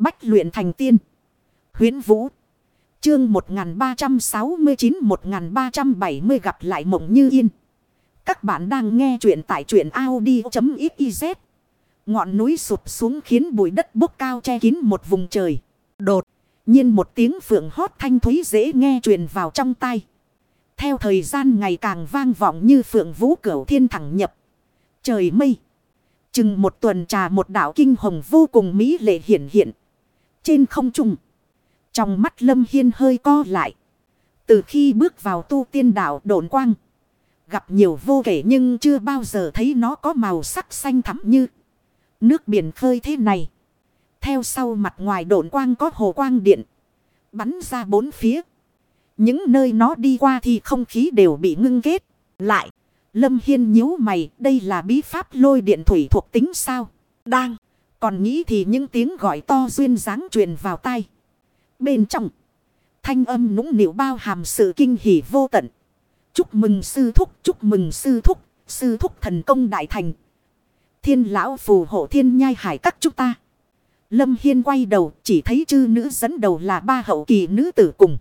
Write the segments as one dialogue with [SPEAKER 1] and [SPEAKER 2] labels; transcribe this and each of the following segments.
[SPEAKER 1] Bách luyện thành tiên. Huyến Vũ. Chương 1369-1370 gặp lại mộng như yên. Các bạn đang nghe truyện tại truyện Audi.xyz. Ngọn núi sụp xuống khiến bụi đất bốc cao che kín một vùng trời. Đột nhiên một tiếng phượng hót thanh thúy dễ nghe truyền vào trong tay. Theo thời gian ngày càng vang vọng như phượng vũ cửu thiên thẳng nhập. Trời mây. Chừng một tuần trà một đảo kinh hồng vô cùng mỹ lệ hiện hiện. Trên không trung. Trong mắt lâm hiên hơi co lại. Từ khi bước vào tu tiên đảo độn quang. Gặp nhiều vô kể nhưng chưa bao giờ thấy nó có màu sắc xanh thẳm như. Nước biển khơi thế này. Theo sau mặt ngoài độn quang có hồ quang điện. Bắn ra bốn phía. Những nơi nó đi qua thì không khí đều bị ngưng kết. Lại. Lâm Hiên nhíu mày. Đây là bí pháp lôi điện thủy thuộc tính sao? Đang. Còn nghĩ thì những tiếng gọi to duyên dáng truyền vào tai. Bên trong. Thanh âm nũng nịu bao hàm sự kinh hỉ vô tận. Chúc mừng sư thúc. Chúc mừng sư thúc. Sư thúc thần công đại thành. Thiên lão phù hộ thiên nhai hải các chúng ta. Lâm Hiên quay đầu, chỉ thấy chư nữ dẫn đầu là ba hậu kỳ nữ tử cùng.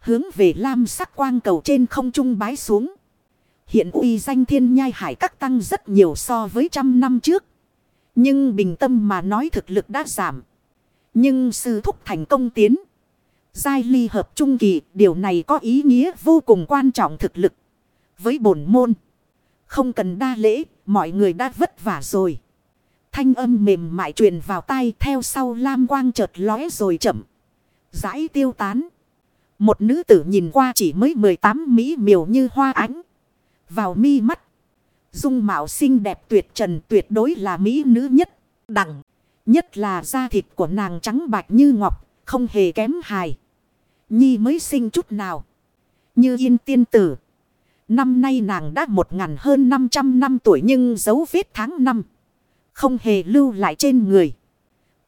[SPEAKER 1] Hướng về lam sắc quang cầu trên không trung bái xuống. Hiện uy danh thiên nhai hải các tăng rất nhiều so với trăm năm trước. Nhưng bình tâm mà nói thực lực đã giảm. Nhưng sư thúc thành công tiến. Giai ly hợp trung kỳ, điều này có ý nghĩa vô cùng quan trọng thực lực. Với bổn môn. Không cần đa lễ, mọi người đã vất vả rồi. Thanh âm mềm mại truyền vào tai theo sau lam quang chợt lóe rồi chậm. Giải tiêu tán. Một nữ tử nhìn qua chỉ mới 18 mỹ miều như hoa ánh. Vào mi mắt. Dung mạo xinh đẹp tuyệt trần tuyệt đối là mỹ nữ nhất. Đẳng. Nhất là da thịt của nàng trắng bạch như ngọc. Không hề kém hài. Nhi mới sinh chút nào. Như yên tiên tử. Năm nay nàng đã một ngàn hơn 500 năm tuổi nhưng dấu vết tháng năm. Không hề lưu lại trên người.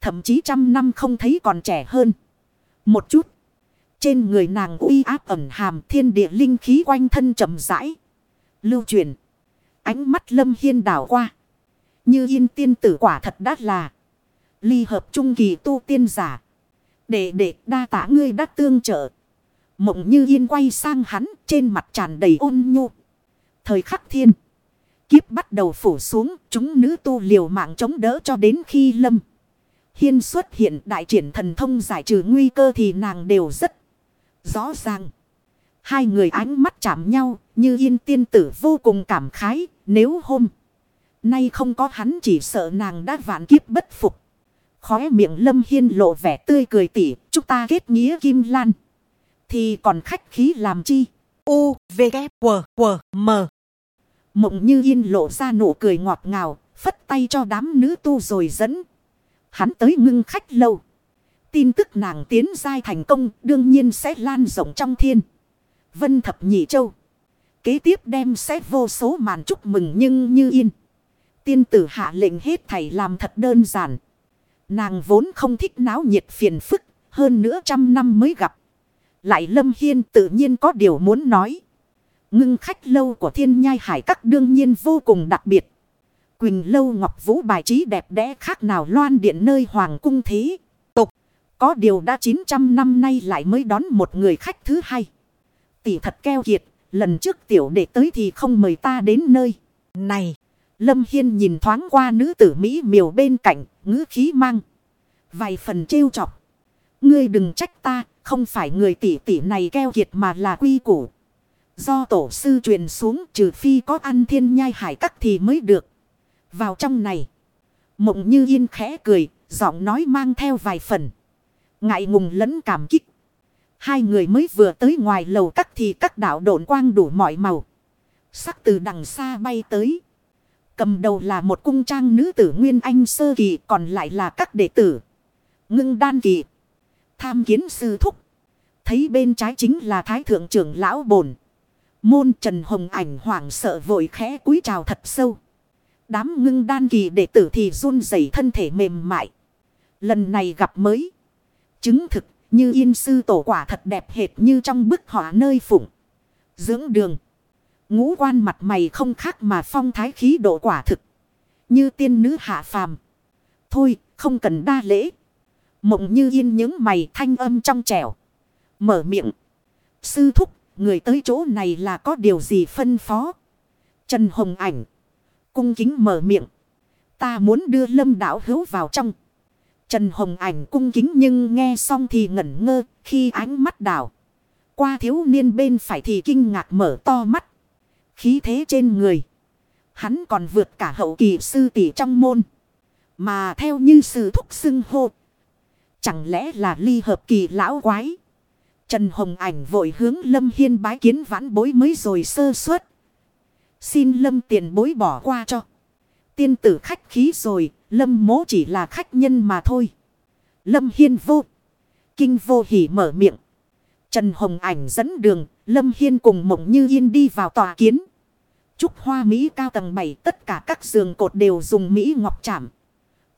[SPEAKER 1] Thậm chí trăm năm không thấy còn trẻ hơn. Một chút. Trên người nàng uy áp ẩm hàm thiên địa linh khí quanh thân chậm rãi. Lưu truyền. Ánh mắt lâm hiên đảo qua. Như yên tiên tử quả thật đắt là. Ly hợp trung kỳ tu tiên giả. Để để đa tả ngươi đã tương trợ. Mộng như yên quay sang hắn, trên mặt tràn đầy ôn nhu. Thời khắc thiên. Kiếp bắt đầu phủ xuống, chúng nữ tu liều mạng chống đỡ cho đến khi lâm. Hiên xuất hiện, đại triển thần thông giải trừ nguy cơ thì nàng đều rất rõ ràng. Hai người ánh mắt chạm nhau như yên tiên tử vô cùng cảm khái nếu hôm. Nay không có hắn chỉ sợ nàng đã vạn kiếp bất phục. Khóe miệng lâm hiên lộ vẻ tươi cười tỉ chúng ta kết nghĩa kim lan. Thì còn khách khí làm chi? U, V, K, W, W, M. Mộng như yên lộ ra nụ cười ngọt ngào, phất tay cho đám nữ tu rồi dẫn. Hắn tới ngưng khách lâu. Tin tức nàng tiến giai thành công đương nhiên sẽ lan rộng trong thiên. Vân thập nhị châu. Kế tiếp đem sẽ vô số màn chúc mừng nhưng như yên. Tiên tử hạ lệnh hết thảy làm thật đơn giản. Nàng vốn không thích náo nhiệt phiền phức, hơn nữa trăm năm mới gặp. Lại Lâm Hiên tự nhiên có điều muốn nói. Ngưng khách lâu của thiên nhai hải các đương nhiên vô cùng đặc biệt. Quỳnh lâu ngọc vũ bài trí đẹp đẽ khác nào loan điện nơi hoàng cung thế. Tục. Có điều đã 900 năm nay lại mới đón một người khách thứ hai. Tỷ thật keo kiệt. Lần trước tiểu đệ tới thì không mời ta đến nơi. Này. Lâm Hiên nhìn thoáng qua nữ tử Mỹ miều bên cạnh. ngữ khí mang. Vài phần trêu chọc. Ngươi đừng trách ta. Không phải người tỷ tỷ này keo kiệt mà là quy củ. Do tổ sư truyền xuống, trừ phi có ăn thiên nhai hải cắt thì mới được. Vào trong này. Mộng như yên khẽ cười. Giọng nói mang theo vài phần. Ngại ngùng lẫn cảm kích. Hai người mới vừa tới ngoài lầu cắt thì các đạo độn quang đủ mọi màu. Sắc từ đằng xa bay tới. Cầm đầu là một cung trang nữ tử Nguyên Anh sơ kỳ, còn lại là các đệ tử. Ngưng đan kỳ. Tham kiến sư thúc. Thấy bên trái chính là thái thượng trưởng lão bổn. Môn Trần Hồng ảnh hoảng sợ vội khẽ cúi chào thật sâu. Đám ngưng đan kỳ đệ tử thì run rẩy thân thể mềm mại. Lần này gặp mới. Chứng thực như yên sư tổ quả thật đẹp hệt như trong bức họa nơi phụng. Dưỡng đường. Ngũ quan mặt mày không khác mà phong thái khí độ quả thực. Như tiên nữ hạ phàm. Thôi không cần đa lễ. Mộng như yên những mày thanh âm trong trẻo. Mở miệng. Sư thúc, người tới chỗ này là có điều gì phân phó. Trần Hồng ảnh. Cung kính mở miệng. Ta muốn đưa lâm đảo hữu vào trong. Trần Hồng ảnh cung kính nhưng nghe xong thì ngẩn ngơ khi ánh mắt đảo. Qua thiếu niên bên phải thì kinh ngạc mở to mắt. Khí thế trên người. Hắn còn vượt cả hậu kỳ sư tỷ trong môn. Mà theo như sự thúc xưng hô. Chẳng lẽ là ly hợp kỳ lão quái. Trần Hồng ảnh vội hướng Lâm Hiên bái kiến vãn bối mới rồi sơ suất. Xin Lâm tiền bối bỏ qua cho. Tiên tử khách khí rồi, Lâm mố chỉ là khách nhân mà thôi. Lâm Hiên vô. Kinh vô hỉ mở miệng. Trần Hồng ảnh dẫn đường, Lâm Hiên cùng mộng như yên đi vào tòa kiến. Trúc hoa Mỹ cao tầng 7 tất cả các giường cột đều dùng Mỹ ngọc chạm.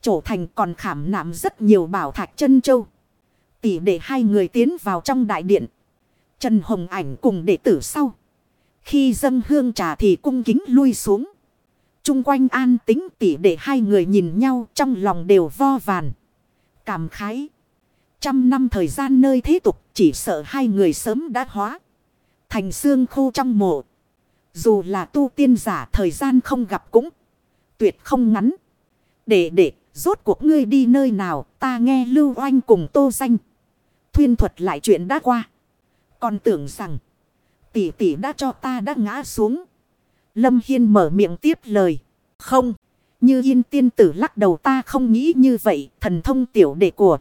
[SPEAKER 1] Chỗ thành còn khảm nạm rất nhiều bảo thạch chân châu. Tỷ để hai người tiến vào trong đại điện. Trần Hồng ảnh cùng đệ tử sau. Khi dâng hương trà thì cung kính lui xuống. Trung quanh an tính tỷ để hai người nhìn nhau trong lòng đều vo vàn. Cảm khái. Trăm năm thời gian nơi thế tục, chỉ sợ hai người sớm đã hóa. Thành xương khô trong mộ. Dù là tu tiên giả, thời gian không gặp cũng tuyệt không ngắn. Để để, rốt cuộc ngươi đi nơi nào, ta nghe lưu oanh cùng tô danh. Thuyên thuật lại chuyện đã qua. Còn tưởng rằng tỷ tỷ đã cho ta đã ngã xuống. Lâm Hiên mở miệng tiếp lời. Không. Như yên tiên tử lắc đầu ta không nghĩ như vậy. Thần thông tiểu đệ của.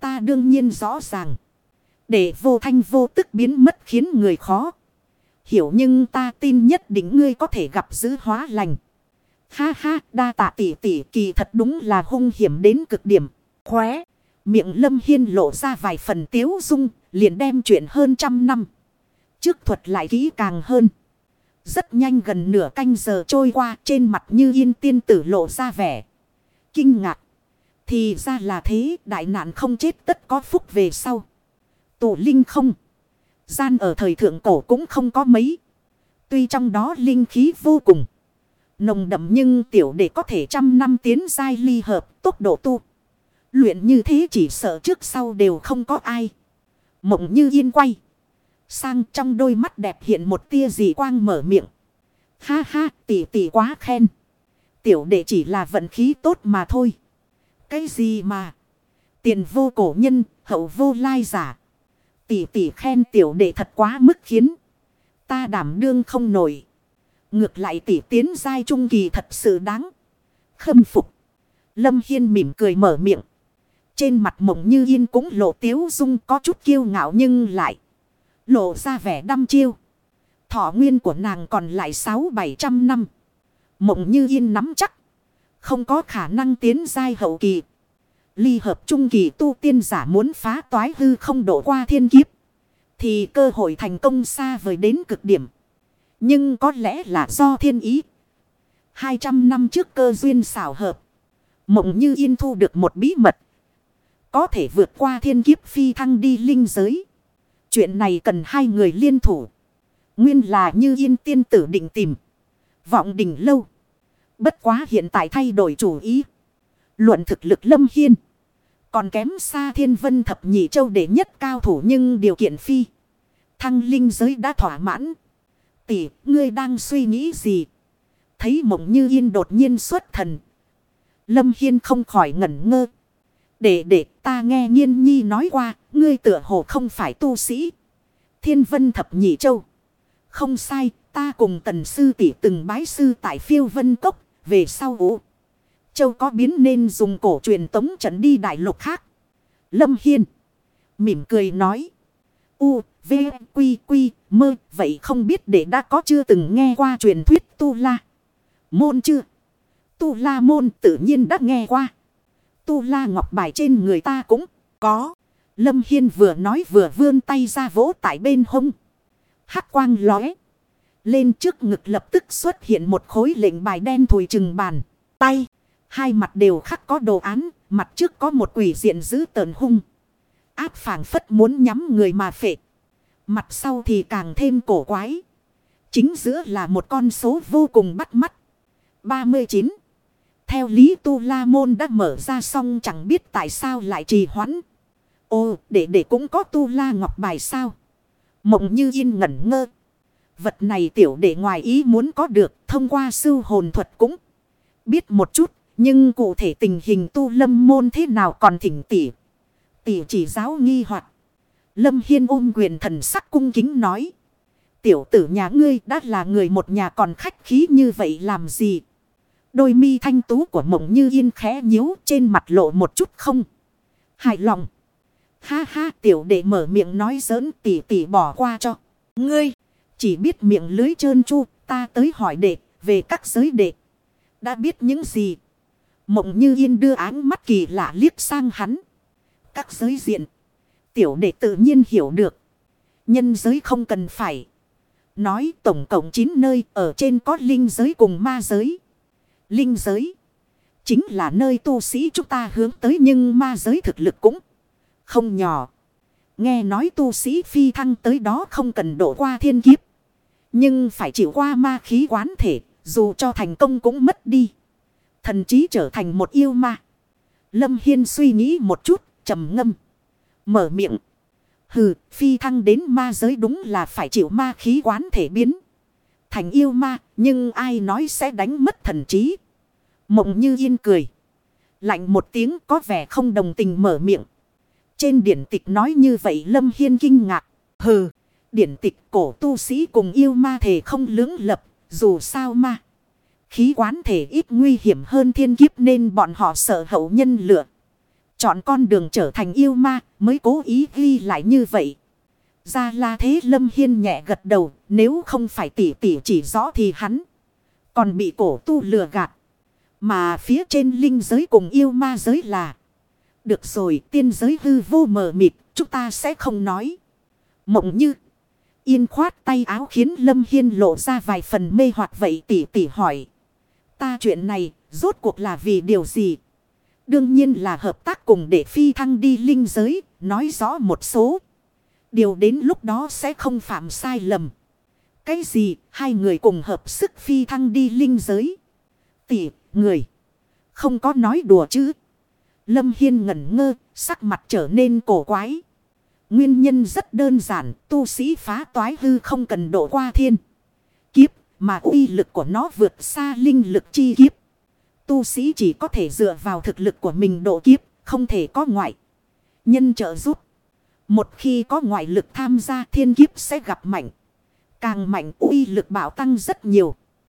[SPEAKER 1] Ta đương nhiên rõ ràng. Để vô thanh vô tức biến mất khiến người khó. Hiểu nhưng ta tin nhất định ngươi có thể gặp giữ hóa lành. Ha ha, đa tạ tỷ tỷ, kỳ thật đúng là hung hiểm đến cực điểm. Khóe. Miệng lâm hiên lộ ra vài phần tiếu dung. Liền đem chuyện hơn trăm năm. Trước thuật lại kỹ càng hơn. Rất nhanh gần nửa canh giờ trôi qua, trên mặt như yên tiên tử lộ ra vẻ. Kinh ngạc. Thì ra là thế, đại nạn không chết tất có phúc về sau. Tụ linh không. Gian ở thời thượng cổ cũng không có mấy. Tuy trong đó linh khí vô cùng. Nồng đậm nhưng tiểu để có thể trăm năm tiến dai ly hợp, tốc độ tu. Luyện như thế chỉ sợ trước sau đều không có ai. Mộng như yên quay. Sang trong đôi mắt đẹp hiện một tia dị quang mở miệng. Ha ha tỷ tỷ quá khen. Tiểu đệ chỉ là vận khí tốt mà thôi. Cái gì mà. Tiền vô cổ nhân, hậu vô lai giả. Tỷ tỷ khen tiểu đệ thật quá mức khiến. Ta đảm đương không nổi. Ngược lại tỷ tiến giai trung kỳ thật sự đáng. Khâm phục. Lâm Hiên mỉm cười mở miệng. Trên mặt mộng như yên cũng lộ tiếu dung có chút kiêu ngạo nhưng lại. Lộ ra vẻ đăm chiêu. Thọ nguyên của nàng còn lại sáu bảy trăm năm. Mộng như yên nắm chắc. Không có khả năng tiến giai hậu kỳ. Ly hợp trung kỳ tu tiên giả muốn phá toái hư không đổ qua thiên kiếp. Thì cơ hội thành công xa vời đến cực điểm. Nhưng có lẽ là do thiên ý. 200 năm trước cơ duyên xảo hợp. Mộng như yên thu được một bí mật. Có thể vượt qua thiên kiếp phi thăng đi linh giới. Chuyện này cần hai người liên thủ. Nguyên là như yên tiên tử định tìm. Vọng đỉnh lâu. Bất quá hiện tại thay đổi chủ ý. Luận thực lực lâm hiên. Còn kém xa thiên vân thập nhị châu để nhất cao thủ nhưng điều kiện phi. Thăng linh giới đã thỏa mãn. Tỷ, ngươi đang suy nghĩ gì? Thấy mộng như yên đột nhiên xuất thần. Lâm Hiên không khỏi ngẩn ngơ. Để để ta nghe nghiên nhi nói qua, ngươi tựa hồ không phải tu sĩ. Thiên vân thập nhị châu. Không sai, ta cùng tần sư tỷ từng bái sư tại phiêu vân cốc, về sau ủ. Châu có biến nên dùng cổ truyền tống trận đi đại lục khác. Lâm Hiên. Mỉm cười nói. U, V, Quy, Quy, Mơ. Vậy không biết để đã có chưa từng nghe qua truyền thuyết Tu La. Môn chưa? Tu La Môn tự nhiên đã nghe qua. Tu La Ngọc Bài trên người ta cũng có. Lâm Hiên vừa nói vừa vươn tay ra vỗ tại bên hông. Hắc quang lóe. Lên trước ngực lập tức xuất hiện một khối lệnh bài đen thùi trừng bàn. Tay. Hai mặt đều khắc có đồ án. Mặt trước có một quỷ diện giữ tờn hung. Áp phảng phất muốn nhắm người mà phệ. Mặt sau thì càng thêm cổ quái. Chính giữa là một con số vô cùng bắt mắt. 39. Theo lý tu la môn đã mở ra xong chẳng biết tại sao lại trì hoãn. Ô, để để cũng có tu la ngọc bài sao? Mộng như yên ngẩn ngơ. Vật này tiểu đệ ngoài ý muốn có được thông qua sư hồn thuật cũng biết một chút. Nhưng cụ thể tình hình tu lâm môn thế nào còn thỉnh tỉ. Tỉ chỉ giáo nghi hoặc Lâm Hiên ôm quyền thần sắc cung kính nói. Tiểu tử nhà ngươi đã là người một nhà còn khách khí như vậy làm gì? Đôi mi thanh tú của mộng như yên khẽ nhíu trên mặt lộ một chút không. Hài lòng. Ha ha, tiểu đệ mở miệng nói giỡn, tỉ tỉ bỏ qua cho. Ngươi, chỉ biết miệng lưới trơn chu ta tới hỏi đệ, về các giới đệ. Đã biết những gì? Mộng như yên đưa áng mắt kỳ lạ liếc sang hắn. Các giới diện. Tiểu đệ tự nhiên hiểu được. Nhân giới không cần phải. Nói tổng cộng 9 nơi, ở trên có linh giới cùng ma giới. Linh giới. Chính là nơi tu sĩ chúng ta hướng tới nhưng ma giới thực lực cũng không nhỏ. Nghe nói tu sĩ phi thăng tới đó không cần độ qua thiên kiếp. Nhưng phải chịu qua ma khí quán thể, dù cho thành công cũng mất đi. Thần trí trở thành một yêu ma. Lâm Hiên suy nghĩ một chút, trầm ngâm. Mở miệng. Hừ, phi thăng đến ma giới đúng là phải chịu ma khí quán thể biến. Thành yêu ma, nhưng ai nói sẽ đánh mất thần trí. Mộng như yên cười. Lạnh một tiếng có vẻ không đồng tình mở miệng. Trên điển tịch nói như vậy Lâm Hiên kinh ngạc. Hừ, điển tịch cổ tu sĩ cùng yêu ma thể không lưỡng lập, dù sao ma. Khí quán thể ít nguy hiểm hơn thiên kiếp nên bọn họ sợ hậu nhân lựa. Chọn con đường trở thành yêu ma mới cố ý ghi lại như vậy gia la thế lâm hiên nhẹ gật đầu. Nếu không phải tỉ tỉ chỉ rõ thì hắn. Còn bị cổ tu lừa gạt. Mà phía trên linh giới cùng yêu ma giới là. Được rồi tiên giới hư vô mờ mịt. Chúng ta sẽ không nói. Mộng như. Yên khoát tay áo khiến Lâm Hiên lộ ra vài phần mê hoặc vậy tỉ tỉ hỏi. Ta chuyện này rốt cuộc là vì điều gì? Đương nhiên là hợp tác cùng để phi thăng đi linh giới, nói rõ một số. Điều đến lúc đó sẽ không phạm sai lầm. Cái gì, hai người cùng hợp sức phi thăng đi linh giới. Tỷ, người. Không có nói đùa chứ. Lâm Hiên ngẩn ngơ, sắc mặt trở nên cổ quái. Nguyên nhân rất đơn giản, tu sĩ phá toái hư không cần độ qua thiên. Kiếp, mà uy lực của nó vượt xa linh lực chi kiếp. Tu sĩ chỉ có thể dựa vào thực lực của mình độ kiếp, không thể có ngoại. Nhân trợ giúp. Một khi có ngoại lực tham gia thiên kiếp sẽ gặp mạnh. Càng mạnh uy lực bảo tăng rất nhiều.